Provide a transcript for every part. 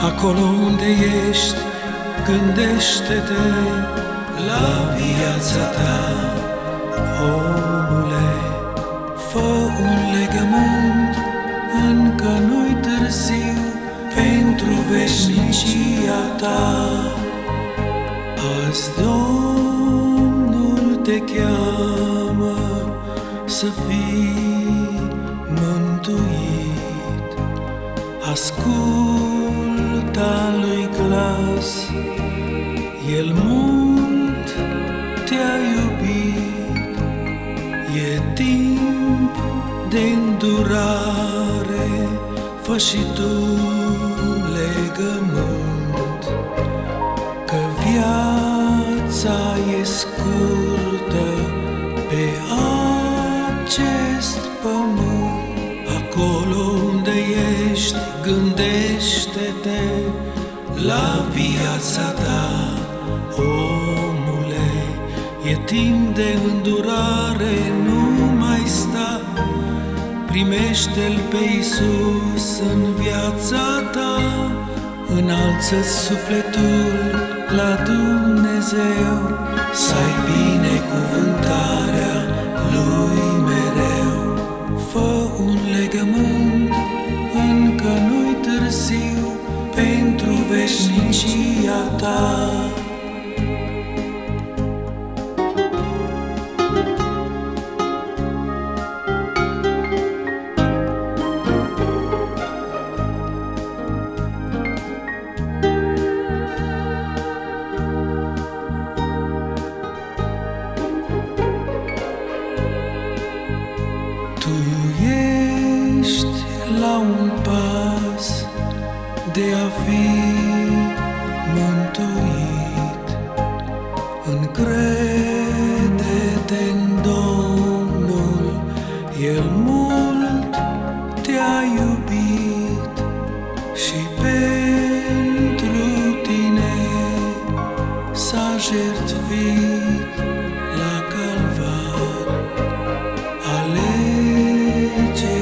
Acolo unde ești, gândește-te la viața ta, omule. Fă un legământ, încă nu-i târziu pentru veșnicia ta. Azi Domnul te cheamă să fii mântuit. Asculta lui glas, El mult te-a iubit. E timp de îndurare, fă și tu legământ, că viața e scurtă pe acest pământ. Acolo unde ești, gândește-te la viața ta, omule. E timp de îndurare, nu mai sta, Primește-L pe Iisus în viața ta, înalță sufletul la Dumnezeu, să ai binecuvântarea Lui mereu. Fă un legământ, încă nu-i târziu, pentru veșnicia ta. Tu ești la un pas de a fi mântuit. Încrede-te în Domnul, El mult te-a iubit și pentru tine s-a jertfit la calvar. Alege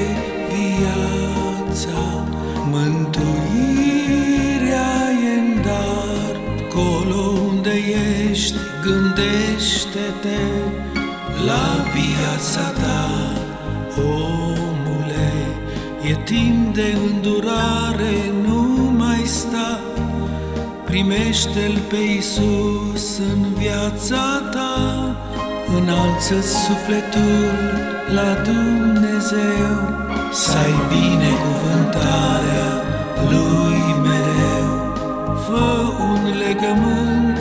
viața, mântuirea e în dar. Colo unde ești, gândește-te la viața ta, omule. E timp de îndurare, nu mai sta, Primește-L pe Iisus în viața ta, Înalță sufletul la Dumnezeu, Să ai binecuvântarea Lui mereu. Fă un legământ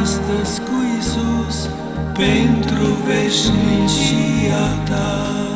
astăzi cu Iisus, Pentru veșnicia ta.